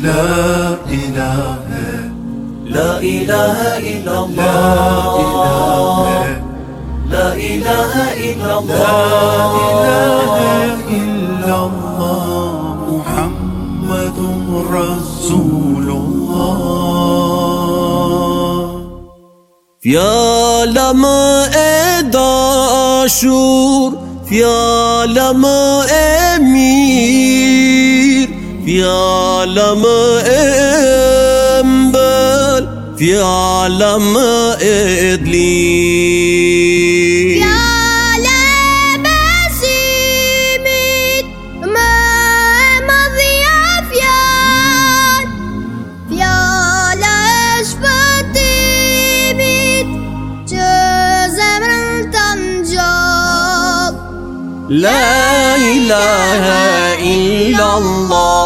لا إله لا إله إلا الله. لا إله إلا الله. لا إله إلا الله. محمد رسول الله. في عالم داشور في عالم امیر في عالم انبل في عالم ادلي يا لبسيمت ما مضياف ياد يا لشفتيمت جزمر تنجاب لا إله إلا الله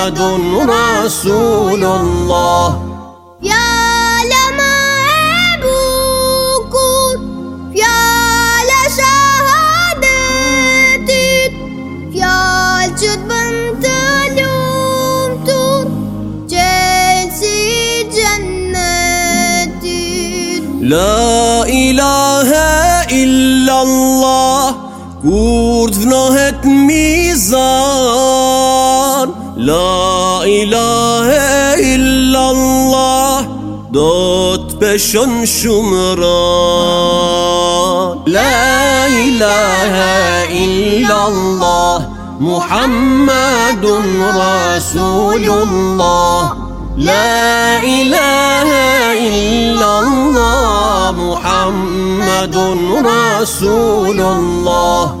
محمد رسول الله يا لما أبوكم يا لشهادتي يا جد بنت لومتون جنسي جنتي لا إله إلا الله كورتناهت ميزان لا إله إلا الله. دوت بشن شمران لا إله إلا الله محمد رسول الله لا إله إلا الله محمد رسول الله